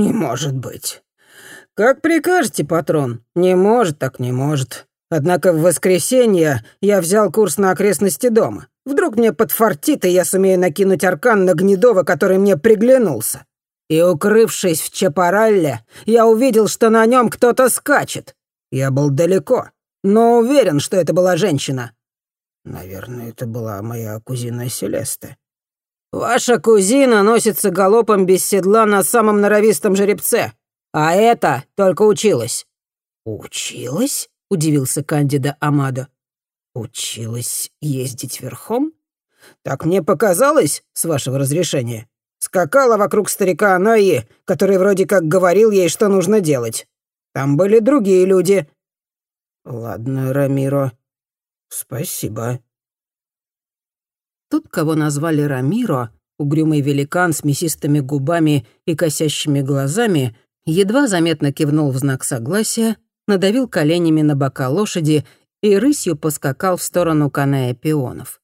«Не может быть». «Как прикажете, патрон. Не может, так не может. Однако в воскресенье я взял курс на окрестности дома. Вдруг мне подфартит, и я сумею накинуть аркан на Гнедова, который мне приглянулся. И, укрывшись в Чапаралле, я увидел, что на нем кто-то скачет. Я был далеко, но уверен, что это была женщина. Наверное, это была моя кузина Селеста. Ваша кузина носится галопом без седла на самом норовистом жеребце, а это только училась. Училась? удивился Кандида Амадо. Училась ездить верхом? Так мне показалось, с вашего разрешения. Скакала вокруг старика Анаи, который вроде как говорил ей, что нужно делать. Там были другие люди. Ладно, Рамиро. Спасибо. Тут, кого назвали Рамиро, угрюмый великан с мясистыми губами и косящими глазами, едва заметно кивнул в знак согласия, надавил коленями на бока лошади и рысью поскакал в сторону каная пионов.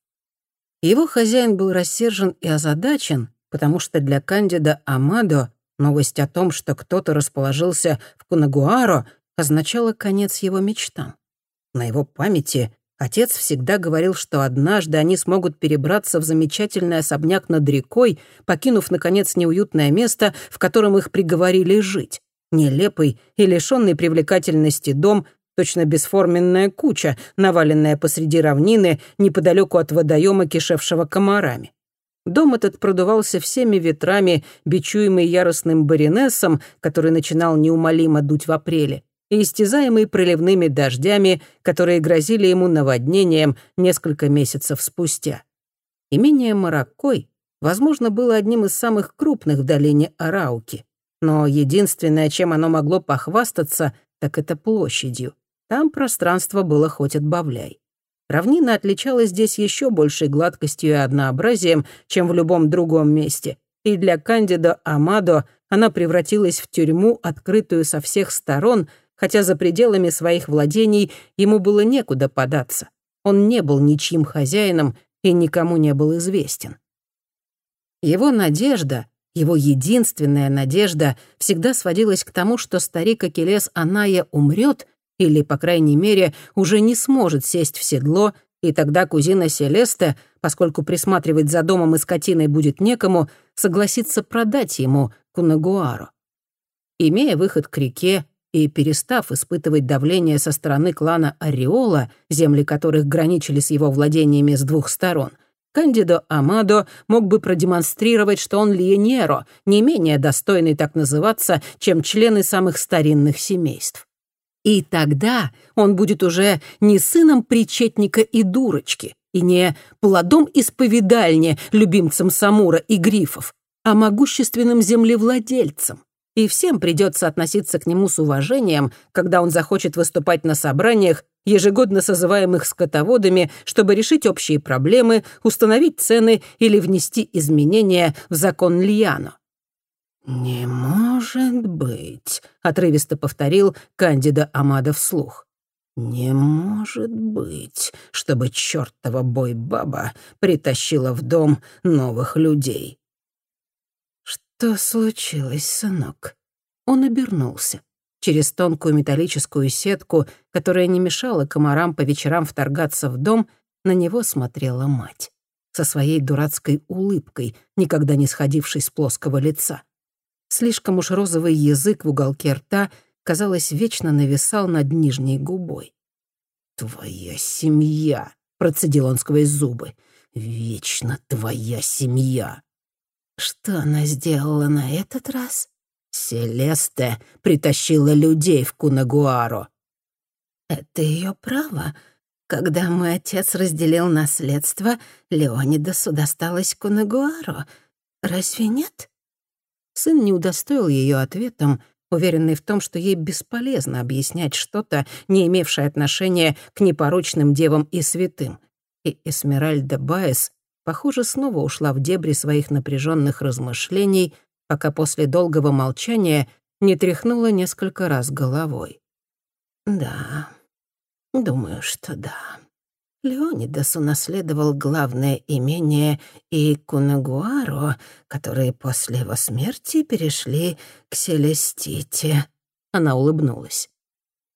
Его хозяин был рассержен и озадачен, потому что для Кандида Амадо новость о том, что кто-то расположился в Кунагуаро, означала конец его мечтам. На его памяти отец всегда говорил, что однажды они смогут перебраться в замечательный особняк над рекой, покинув, наконец, неуютное место, в котором их приговорили жить. Нелепый и лишённый привлекательности дом, точно бесформенная куча, наваленная посреди равнины неподалеку от водоема, кишевшего комарами. Дом этот продувался всеми ветрами, бичуемый яростным баринессом, который начинал неумолимо дуть в апреле, и истязаемый проливными дождями, которые грозили ему наводнением несколько месяцев спустя. Имение Маракой, возможно, было одним из самых крупных в долине Арауки, но единственное, чем оно могло похвастаться, так это площадью. Там пространство было хоть отбавляй. Равнина отличалась здесь еще большей гладкостью и однообразием, чем в любом другом месте, и для Кандидо Амадо она превратилась в тюрьму, открытую со всех сторон, хотя за пределами своих владений ему было некуда податься. Он не был ничьим хозяином и никому не был известен. Его надежда, его единственная надежда всегда сводилась к тому, что старик Акелес Аная умрет или, по крайней мере, уже не сможет сесть в седло, и тогда кузина Селеста, поскольку присматривать за домом и скотиной будет некому, согласится продать ему Кунагуару. Имея выход к реке и перестав испытывать давление со стороны клана Ореола, земли которых граничили с его владениями с двух сторон, Кандидо Амадо мог бы продемонстрировать, что он лиенеро, не менее достойный так называться, чем члены самых старинных семейств. И тогда он будет уже не сыном причетника и дурочки, и не плодом исповедальни, любимцем Самура и Грифов, а могущественным землевладельцем. И всем придется относиться к нему с уважением, когда он захочет выступать на собраниях, ежегодно созываемых скотоводами, чтобы решить общие проблемы, установить цены или внести изменения в закон Льяно. «Не может быть», — отрывисто повторил Кандида Амада вслух. «Не может быть, чтобы чертова бой-баба притащила в дом новых людей». «Что случилось, сынок?» Он обернулся. Через тонкую металлическую сетку, которая не мешала комарам по вечерам вторгаться в дом, на него смотрела мать. Со своей дурацкой улыбкой, никогда не сходившей с плоского лица. Слишком уж розовый язык в уголке рта, казалось, вечно нависал над нижней губой. «Твоя семья», — процедил он сквозь зубы, — «вечно твоя семья». «Что она сделала на этот раз?» «Селеста притащила людей в Кунагуаро». «Это ее право. Когда мой отец разделил наследство, Леонидасу досталось Кунагуаро. Разве нет?» Сын не удостоил ее ответом, уверенный в том, что ей бесполезно объяснять что-то, не имевшее отношения к непорочным девам и святым. И Эсмеральда Баес, похоже, снова ушла в дебри своих напряженных размышлений, пока после долгого молчания не тряхнула несколько раз головой. «Да, думаю, что да. Леонидас унаследовал главное имение и Кунагуаро, которые после его смерти перешли к Селестите. Она улыбнулась.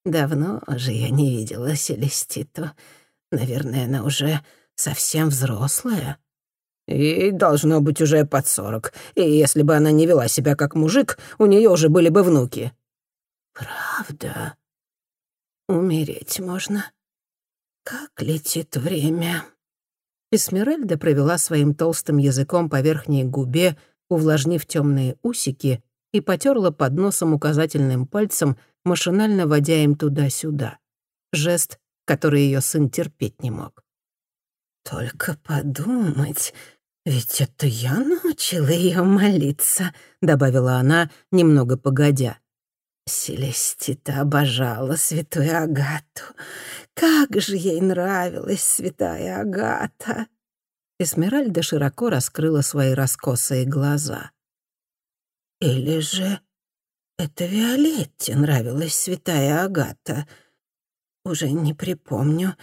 Давно же я не видела Селеститу. Наверное, она уже совсем взрослая. Ей должно быть уже под сорок. И если бы она не вела себя как мужик, у нее уже были бы внуки. Правда? Умереть можно? Как летит время!» Эсмеральда провела своим толстым языком по верхней губе, увлажнив темные усики, и потерла под носом указательным пальцем, машинально водя им туда-сюда. Жест, который ее сын терпеть не мог. «Только подумать, ведь это я научила ее молиться», — добавила она, немного погодя. Селестита обожала святую Агату. Как же ей нравилась святая Агата!» Эсмеральда широко раскрыла свои раскосые глаза. «Или же это Виолетте нравилась святая Агата? Уже не припомню.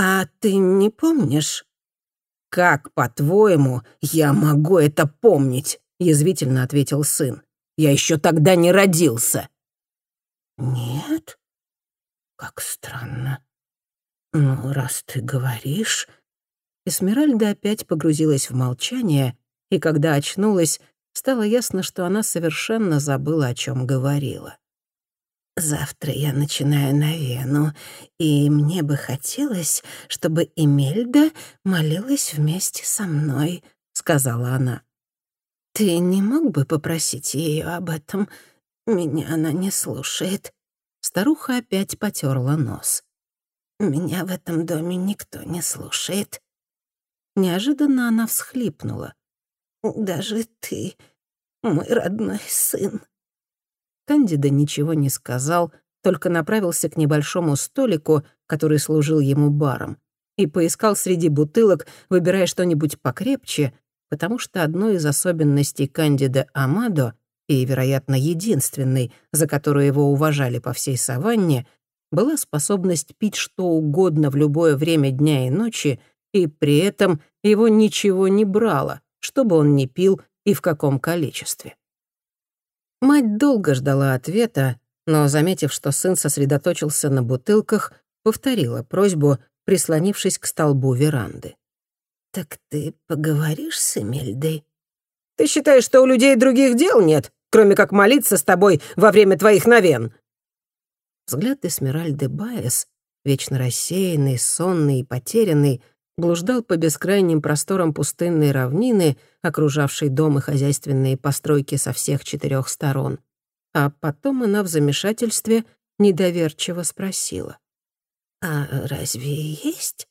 А ты не помнишь?» «Как, по-твоему, я могу это помнить?» — язвительно ответил сын. «Я еще тогда не родился». «Нет? Как странно. Ну, раз ты говоришь...» Эсмеральда опять погрузилась в молчание, и когда очнулась, стало ясно, что она совершенно забыла, о чем говорила. «Завтра я начинаю новену, и мне бы хотелось, чтобы Эмельда молилась вместе со мной», — сказала она. «Ты не мог бы попросить ее об этом? Меня она не слушает». Старуха опять потерла нос. «Меня в этом доме никто не слушает». Неожиданно она всхлипнула. «Даже ты, мой родной сын». Кандида ничего не сказал, только направился к небольшому столику, который служил ему баром, и поискал среди бутылок, выбирая что-нибудь покрепче, потому что одной из особенностей Кандида Амадо и, вероятно, единственной, за которую его уважали по всей саванне, была способность пить что угодно в любое время дня и ночи, и при этом его ничего не брало, что бы он ни пил и в каком количестве. Мать долго ждала ответа, но, заметив, что сын сосредоточился на бутылках, повторила просьбу, прислонившись к столбу веранды. «Так ты поговоришь с Эмельдой?» «Ты считаешь, что у людей других дел нет?» кроме как молиться с тобой во время твоих новен». Взгляд Эсмеральды Баэс, вечно рассеянный, сонный и потерянный, блуждал по бескрайним просторам пустынной равнины, окружавшей дом и хозяйственные постройки со всех четырех сторон. А потом она в замешательстве недоверчиво спросила. «А разве есть?»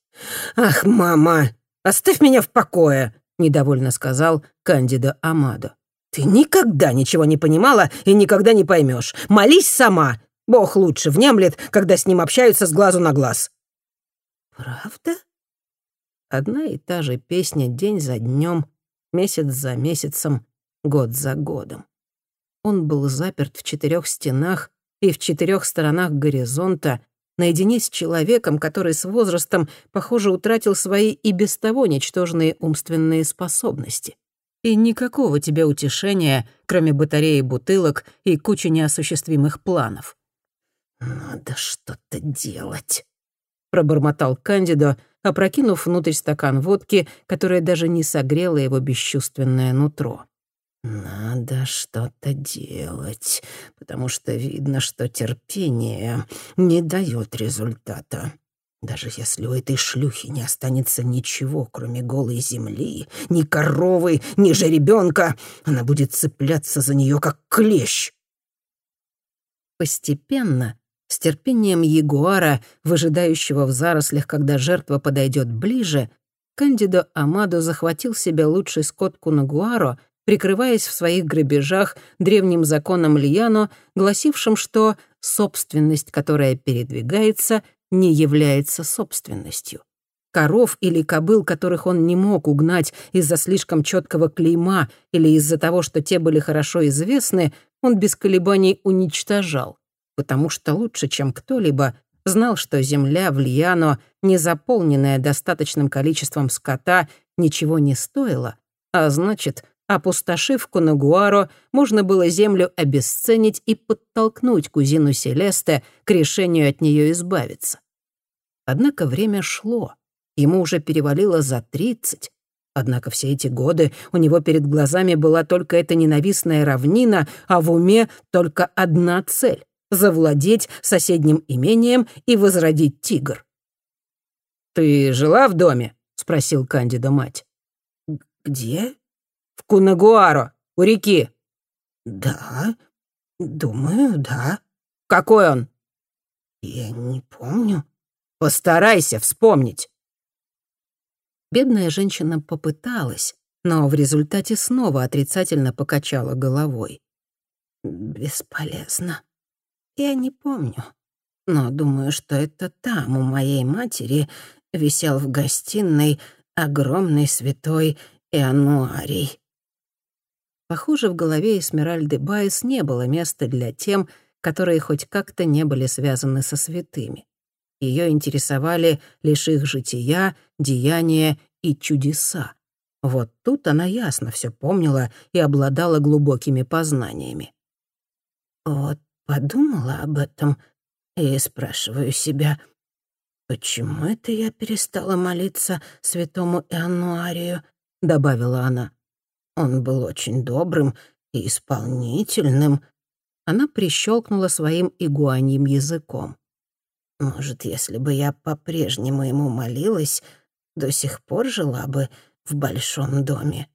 «Ах, мама, оставь меня в покое!» — недовольно сказал Кандида Амадо. Ты никогда ничего не понимала и никогда не поймешь. Молись сама. Бог лучше внемлет, когда с ним общаются с глазу на глаз. Правда? Одна и та же песня день за днем, месяц за месяцем, год за годом. Он был заперт в четырех стенах и в четырех сторонах горизонта, наедине с человеком, который с возрастом, похоже, утратил свои и без того ничтожные умственные способности и никакого тебе утешения, кроме батареи бутылок и кучи неосуществимых планов. «Надо что-то делать», — пробормотал Кандидо, опрокинув внутрь стакан водки, которая даже не согрела его бесчувственное нутро. «Надо что-то делать, потому что видно, что терпение не дает результата. Даже если у этой шлюхи не останется ничего, кроме голой земли, ни коровы, ни жеребенка, она будет цепляться за нее как клещ. Постепенно, с терпением ягуара, выжидающего в зарослях, когда жертва подойдет ближе, Кандидо Амадо захватил себе лучший скот Кунагуаро, прикрываясь в своих грабежах древним законом Льяно, гласившим, что собственность, которая передвигается — не является собственностью. Коров или кобыл, которых он не мог угнать из-за слишком четкого клейма или из-за того, что те были хорошо известны, он без колебаний уничтожал, потому что лучше, чем кто-либо, знал, что земля в Льяно, не заполненная достаточным количеством скота, ничего не стоила, а значит, опустошив Кунагуаро, можно было землю обесценить и подтолкнуть кузину Селесте к решению от нее избавиться. Однако время шло. Ему уже перевалило за тридцать. Однако все эти годы у него перед глазами была только эта ненавистная равнина, а в уме только одна цель — завладеть соседним имением и возродить тигр. «Ты жила в доме?» — спросил Кандида мать. «Где?» «В Кунагуаро, у реки». «Да, думаю, да». «Какой он?» «Я не помню». Постарайся вспомнить». Бедная женщина попыталась, но в результате снова отрицательно покачала головой. «Бесполезно. Я не помню. Но думаю, что это там, у моей матери, висел в гостиной огромный святой Иануарий». Похоже, в голове Эсмеральды Байес не было места для тем, которые хоть как-то не были связаны со святыми. Ее интересовали лишь их жития, деяния и чудеса. Вот тут она ясно все помнила и обладала глубокими познаниями. Вот подумала об этом и спрашиваю себя, почему это я перестала молиться святому Иануарию, добавила она. Он был очень добрым и исполнительным. Она прищелкнула своим игуаньим языком. Может, если бы я по-прежнему ему молилась, до сих пор жила бы в большом доме.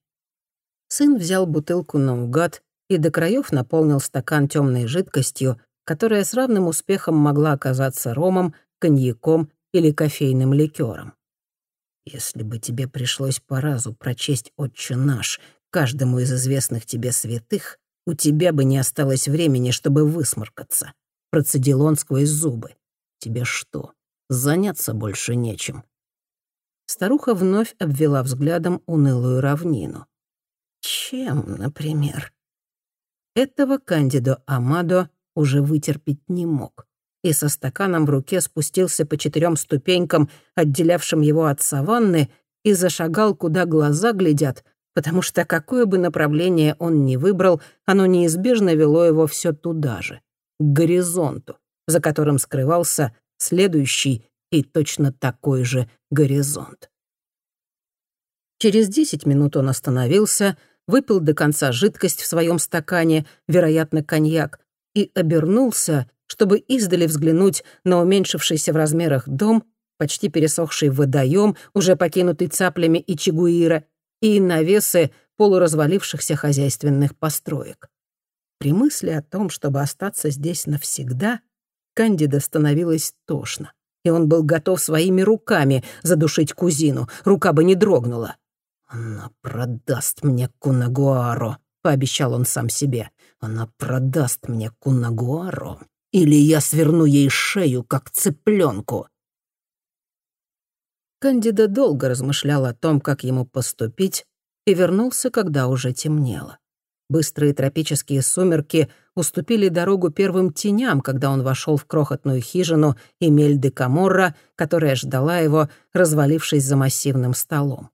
Сын взял бутылку наугад и до краев наполнил стакан темной жидкостью, которая с равным успехом могла оказаться ромом, коньяком или кофейным ликером. Если бы тебе пришлось по разу прочесть «Отче наш» каждому из известных тебе святых, у тебя бы не осталось времени, чтобы высморкаться. Процедил он сквозь зубы. Тебе что, заняться больше нечем?» Старуха вновь обвела взглядом унылую равнину. «Чем, например?» Этого Кандидо Амадо уже вытерпеть не мог и со стаканом в руке спустился по четырем ступенькам, отделявшим его от саванны, и зашагал, куда глаза глядят, потому что какое бы направление он ни выбрал, оно неизбежно вело его все туда же, к горизонту, за которым скрывался следующий и точно такой же горизонт. Через десять минут он остановился, выпил до конца жидкость в своем стакане, вероятно, коньяк, и обернулся, чтобы издали взглянуть на уменьшившийся в размерах дом, почти пересохший водоем, уже покинутый цаплями и чигуира, и навесы полуразвалившихся хозяйственных построек. При мысли о том, чтобы остаться здесь навсегда, Кандида становилось тошно, и он был готов своими руками задушить кузину, рука бы не дрогнула. «Она продаст мне Кунагуаро», — пообещал он сам себе. «Она продаст мне Кунагуаро, или я сверну ей шею, как цыпленку». Кандида долго размышлял о том, как ему поступить, и вернулся, когда уже темнело. Быстрые тропические сумерки уступили дорогу первым теням, когда он вошел в крохотную хижину Эмель де Каморра, которая ждала его, развалившись за массивным столом.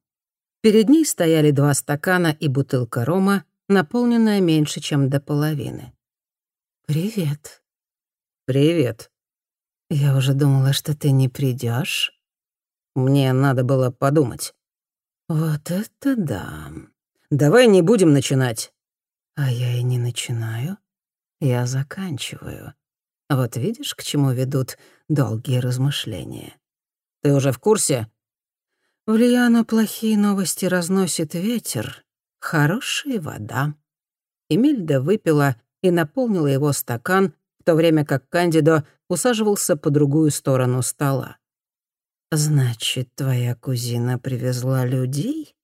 Перед ней стояли два стакана и бутылка рома, наполненная меньше, чем до половины. «Привет». «Привет». «Я уже думала, что ты не придешь. Мне надо было подумать». «Вот это да. Давай не будем начинать. А я и не начинаю. Я заканчиваю. Вот видишь, к чему ведут долгие размышления. Ты уже в курсе? В Лиану плохие новости разносит ветер, хорошая вода. Эмильда выпила и наполнила его стакан, в то время как Кандидо усаживался по другую сторону стола. «Значит, твоя кузина привезла людей?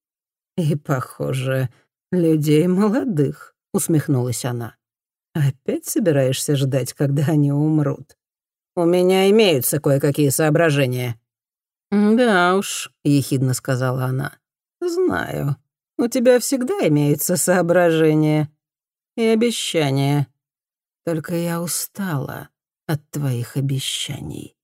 И, похоже, людей молодых усмехнулась она. «Опять собираешься ждать, когда они умрут?» «У меня имеются кое-какие соображения». «Да уж», — ехидно сказала она. «Знаю. У тебя всегда имеются соображения и обещания. Только я устала от твоих обещаний.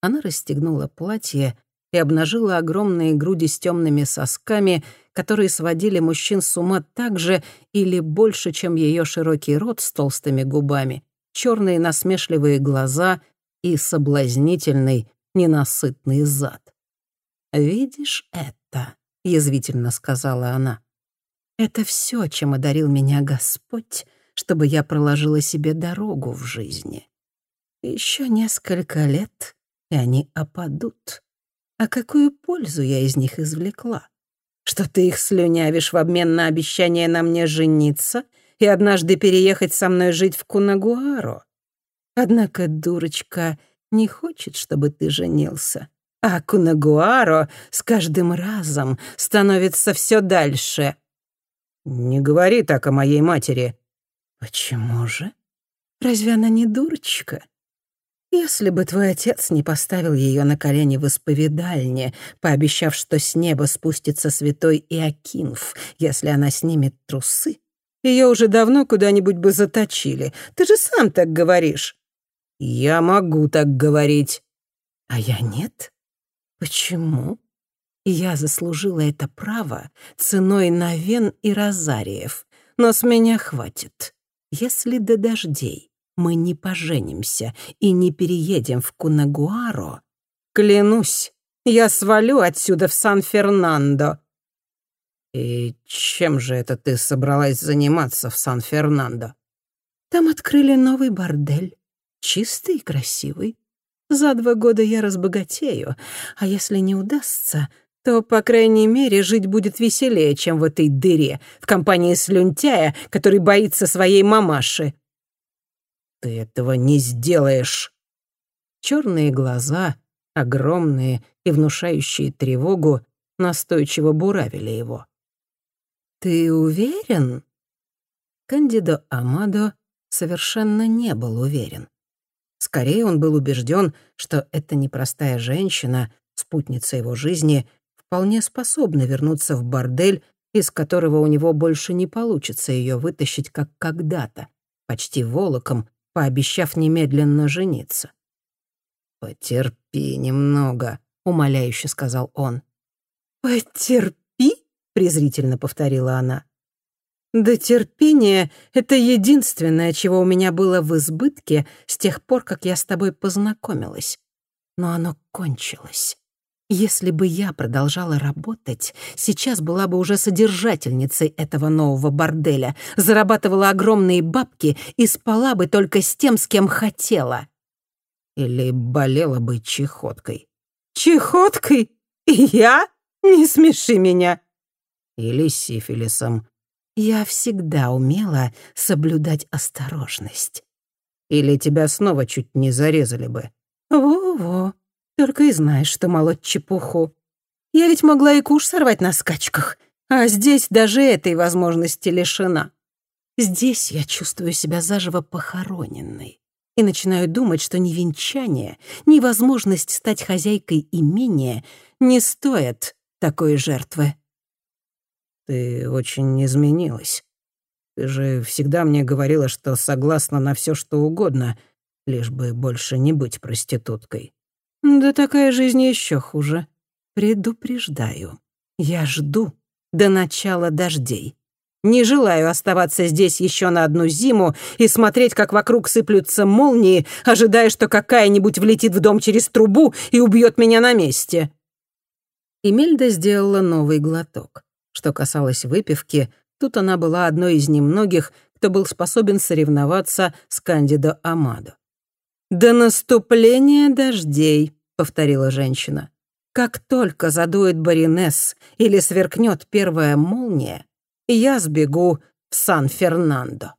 Она расстегнула платье и обнажила огромные груди с темными сосками, которые сводили мужчин с ума так же или больше, чем ее широкий рот с толстыми губами, черные насмешливые глаза и соблазнительный ненасытный зад. «Видишь это?» — язвительно сказала она. «Это все, чем одарил меня Господь, чтобы я проложила себе дорогу в жизни. Еще несколько лет, и они опадут. А какую пользу я из них извлекла? Что ты их слюнявишь в обмен на обещание на мне жениться и однажды переехать со мной жить в Кунагуаро? Однако, дурочка, не хочет, чтобы ты женился. А Кунагуаро с каждым разом становится все дальше. Не говори так о моей матери. Почему же? Разве она не дурочка? Если бы твой отец не поставил ее на колени в исповедальне, пообещав, что с неба спустится святой Иокинф, если она снимет трусы, ее уже давно куда-нибудь бы заточили. Ты же сам так говоришь. Я могу так говорить. А я нет? Почему? Я заслужила это право ценой Навен и Розариев. Но с меня хватит. Если до дождей мы не поженимся и не переедем в Кунагуаро, клянусь, я свалю отсюда в Сан-Фернандо». «И чем же это ты собралась заниматься в Сан-Фернандо?» «Там открыли новый бордель, чистый и красивый. За два года я разбогатею, а если не удастся, то, по крайней мере, жить будет веселее, чем в этой дыре, в компании слюнтяя, который боится своей мамаши. Ты этого не сделаешь. Черные глаза, огромные и внушающие тревогу, настойчиво буравили его. «Ты уверен?» Кандидо Амадо совершенно не был уверен. Скорее, он был убежден, что эта непростая женщина, спутница его жизни, вполне способна вернуться в бордель, из которого у него больше не получится ее вытащить, как когда-то, почти волоком, пообещав немедленно жениться. «Потерпи немного», — умоляюще сказал он. «Потерпи?» — презрительно повторила она. «Да терпение — это единственное, чего у меня было в избытке с тех пор, как я с тобой познакомилась. Но оно кончилось. Если бы я продолжала работать, сейчас была бы уже содержательницей этого нового борделя, зарабатывала огромные бабки и спала бы только с тем, с кем хотела. Или болела бы чехоткой. Чехоткой? Я? Не смеши меня. Или сифилисом. Я всегда умела соблюдать осторожность. Или тебя снова чуть не зарезали бы. Во-во. Только и знаешь, что молоть чепуху. Я ведь могла и куш сорвать на скачках, а здесь даже этой возможности лишена. Здесь я чувствую себя заживо похороненной и начинаю думать, что ни венчание, ни возможность стать хозяйкой имения не стоят такой жертвы. Ты очень изменилась. Ты же всегда мне говорила, что согласна на все, что угодно, лишь бы больше не быть проституткой. Да такая жизнь еще хуже. Предупреждаю. Я жду до начала дождей. Не желаю оставаться здесь еще на одну зиму и смотреть, как вокруг сыплются молнии, ожидая, что какая-нибудь влетит в дом через трубу и убьет меня на месте. Эмельда сделала новый глоток. Что касалось выпивки, тут она была одной из немногих, кто был способен соревноваться с Кандидо Амадо. «До наступления дождей», — повторила женщина. «Как только задует баринесс или сверкнет первая молния, я сбегу в Сан-Фернандо».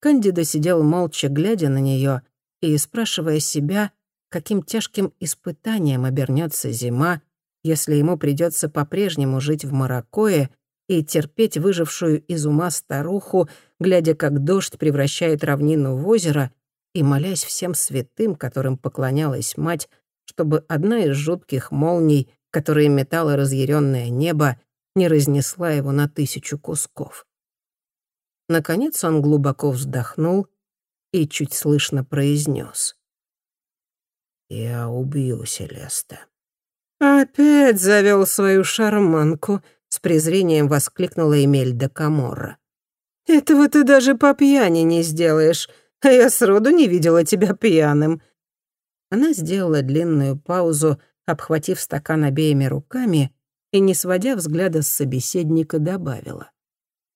Кандида сидел молча, глядя на нее и спрашивая себя, каким тяжким испытанием обернется зима, если ему придется по-прежнему жить в Маракое и терпеть выжившую из ума старуху, глядя, как дождь превращает равнину в озеро, и молясь всем святым, которым поклонялась мать, чтобы одна из жутких молний, которые метало разъяренное небо, не разнесла его на тысячу кусков. Наконец он глубоко вздохнул и чуть слышно произнес: Я убью Селеста. «Опять завел свою шарманку», — с презрением воскликнула Эмельда Каморра. «Этого ты даже по пьяни не сделаешь, а я сроду не видела тебя пьяным». Она сделала длинную паузу, обхватив стакан обеими руками, и, не сводя взгляда с собеседника, добавила.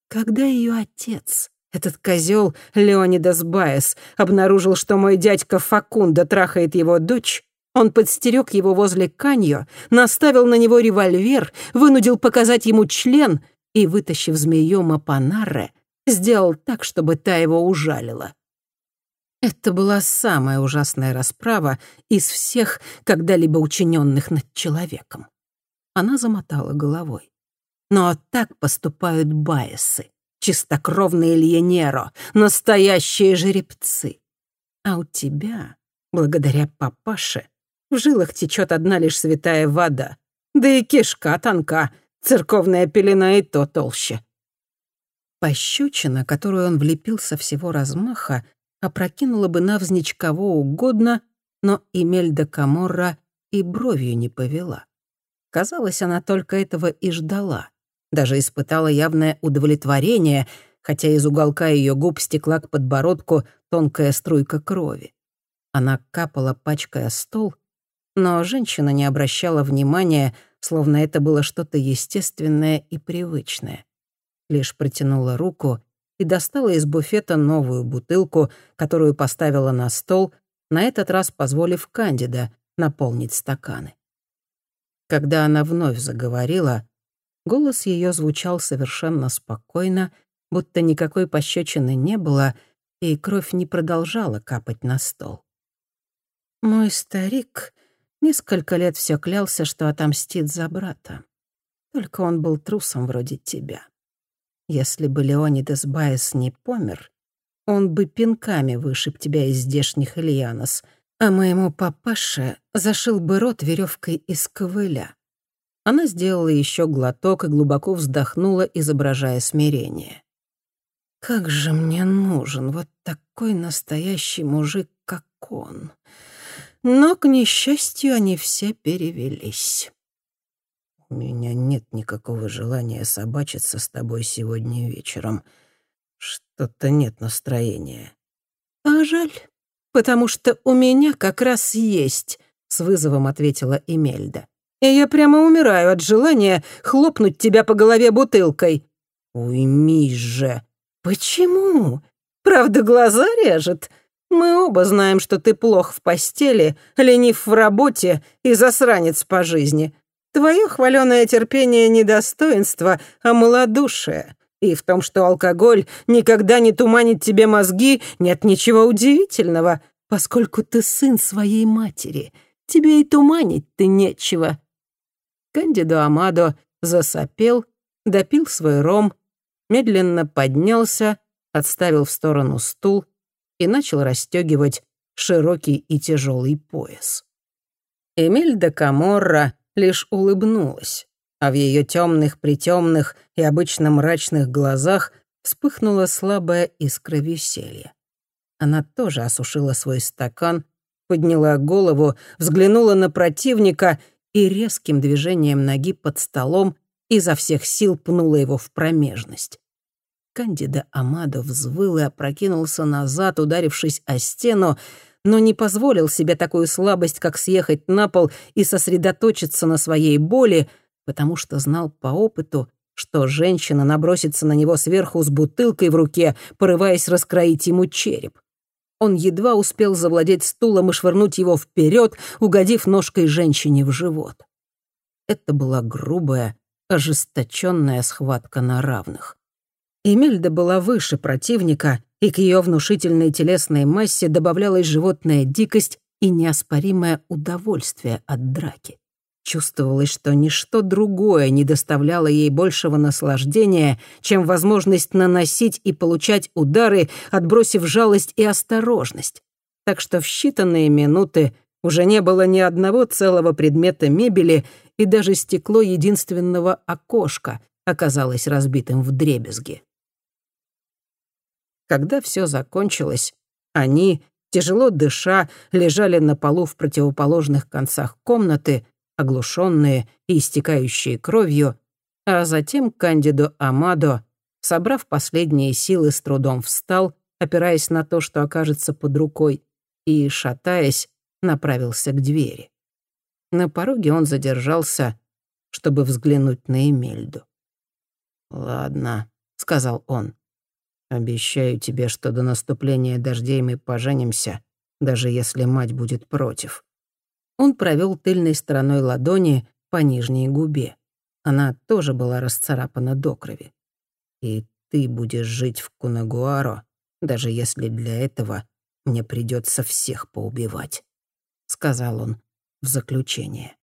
«Когда ее отец, этот козел Леонидас Баес, обнаружил, что мой дядька Факунда трахает его дочь, он подстерег его возле Каньо, наставил на него револьвер, вынудил показать ему член и, вытащив змеёма Панарре, сделал так, чтобы та его ужалила. Это была самая ужасная расправа из всех, когда-либо учиненных над человеком. Она замотала головой. Но так поступают байесы, чистокровные льенеро, настоящие жеребцы. А у тебя, благодаря папаше, в жилах течет одна лишь святая вода. Да и кишка тонка, церковная пелена и то толще. Пощечина, которую он влепил со всего размаха, опрокинула бы навзничь кого угодно, но Эмельда Каморра и бровью не повела. Казалось, она только этого и ждала. Даже испытала явное удовлетворение, хотя из уголка ее губ стекла к подбородку тонкая струйка крови. Она капала, пачкая стол, но женщина не обращала внимания, словно это было что-то естественное и привычное. Лишь протянула руку и достала из буфета новую бутылку, которую поставила на стол, на этот раз позволив Кандида наполнить стаканы. Когда она вновь заговорила, голос ее звучал совершенно спокойно, будто никакой пощечины не было, и кровь не продолжала капать на стол. «Мой старик Несколько лет все клялся, что отомстит за брата. Только он был трусом вроде тебя. Если бы Леонидас Байес не помер, он бы пинками вышиб тебя из здешних Ильянос, а моему папаше зашил бы рот веревкой из ковыля. Она сделала еще глоток и глубоко вздохнула, изображая смирение. «Как же мне нужен вот такой настоящий мужик, как он!» Но, к несчастью, они все перевелись. «У меня нет никакого желания собачиться с тобой сегодня вечером. Что-то нет настроения». «А жаль, потому что у меня как раз есть», — с вызовом ответила Эмельда. «И я прямо умираю от желания хлопнуть тебя по голове бутылкой». «Уймись же». «Почему? Правда, глаза режет?» Мы оба знаем, что ты плох в постели, ленив в работе и засранец по жизни. Твое хваленое терпение не достоинство, а малодушие. И в том, что алкоголь никогда не туманит тебе мозги, нет ничего удивительного, поскольку ты сын своей матери. Тебе и туманить ты нечего». Кандидо Амадо засопел, допил свой ром, медленно поднялся, отставил в сторону стул и начал расстегивать широкий и тяжелый пояс. Эмиль де Каморра лишь улыбнулась, а в ее темных, притемных и обычно мрачных глазах вспыхнула слабая искра веселья. Она тоже осушила свой стакан, подняла голову, взглянула на противника и резким движением ноги под столом изо всех сил пнула его в промежность. Кандида Амадо взвыл и опрокинулся назад, ударившись о стену, но не позволил себе такую слабость, как съехать на пол и сосредоточиться на своей боли, потому что знал по опыту, что женщина набросится на него сверху с бутылкой в руке, порываясь раскроить ему череп. Он едва успел завладеть стулом и швырнуть его вперед, угодив ножкой женщине в живот. Это была грубая, ожесточенная схватка на равных. Эмельда была выше противника, и к ее внушительной телесной массе добавлялась животная дикость и неоспоримое удовольствие от драки. Чувствовалось, что ничто другое не доставляло ей большего наслаждения, чем возможность наносить и получать удары, отбросив жалость и осторожность. Так что в считанные минуты уже не было ни одного целого предмета мебели, и даже стекло единственного окошка оказалось разбитым в дребезги. Когда все закончилось, они, тяжело дыша, лежали на полу в противоположных концах комнаты, оглушенные и истекающие кровью, а затем Кандидо Амадо, собрав последние силы, с трудом встал, опираясь на то, что окажется под рукой, и, шатаясь, направился к двери. На пороге он задержался, чтобы взглянуть на Эмельду. «Ладно», — сказал он. «Обещаю тебе, что до наступления дождей мы поженимся, даже если мать будет против». Он провел тыльной стороной ладони по нижней губе. Она тоже была расцарапана до крови. «И ты будешь жить в Кунагуаро, даже если для этого мне придется всех поубивать», — сказал он в заключение.